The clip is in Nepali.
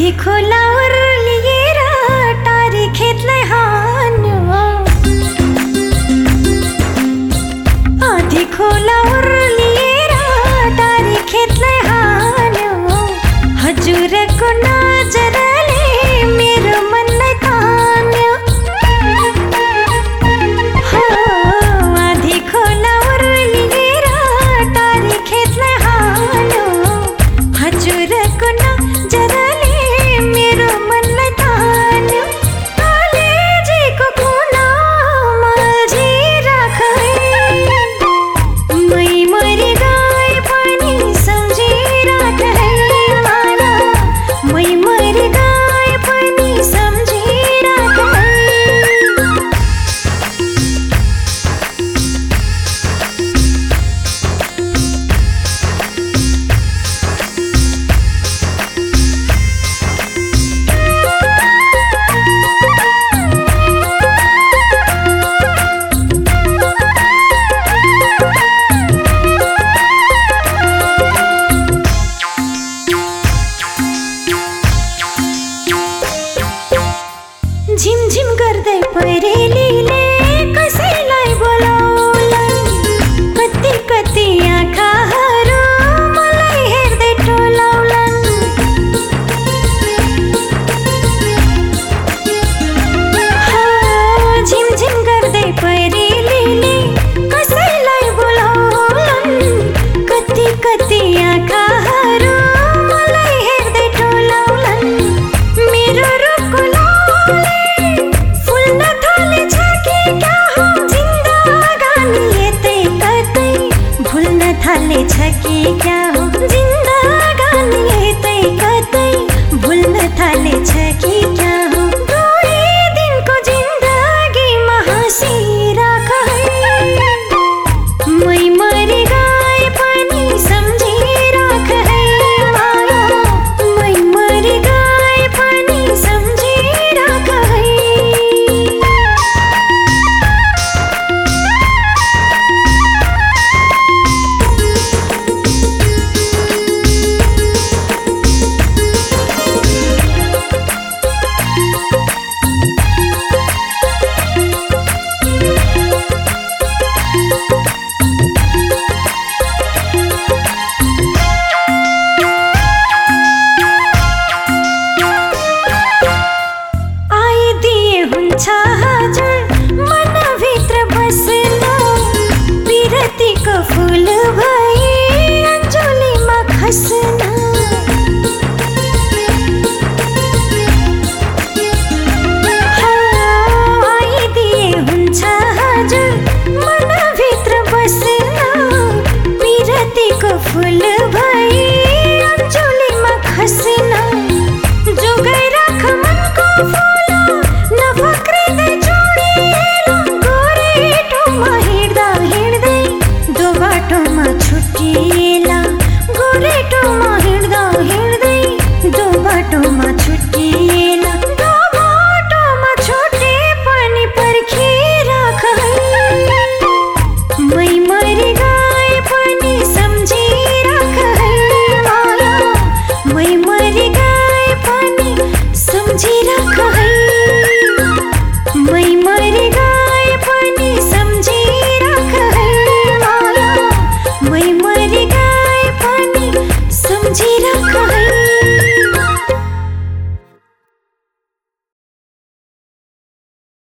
माथि खोला लिएर टारी खेतलाई हान्यो आधी खोला लिएर टारी खेतलाई हान्यो हजुरको नजर pretty मन भित्र मनभित्र बस्नु। बिरतीको फूल भयो। could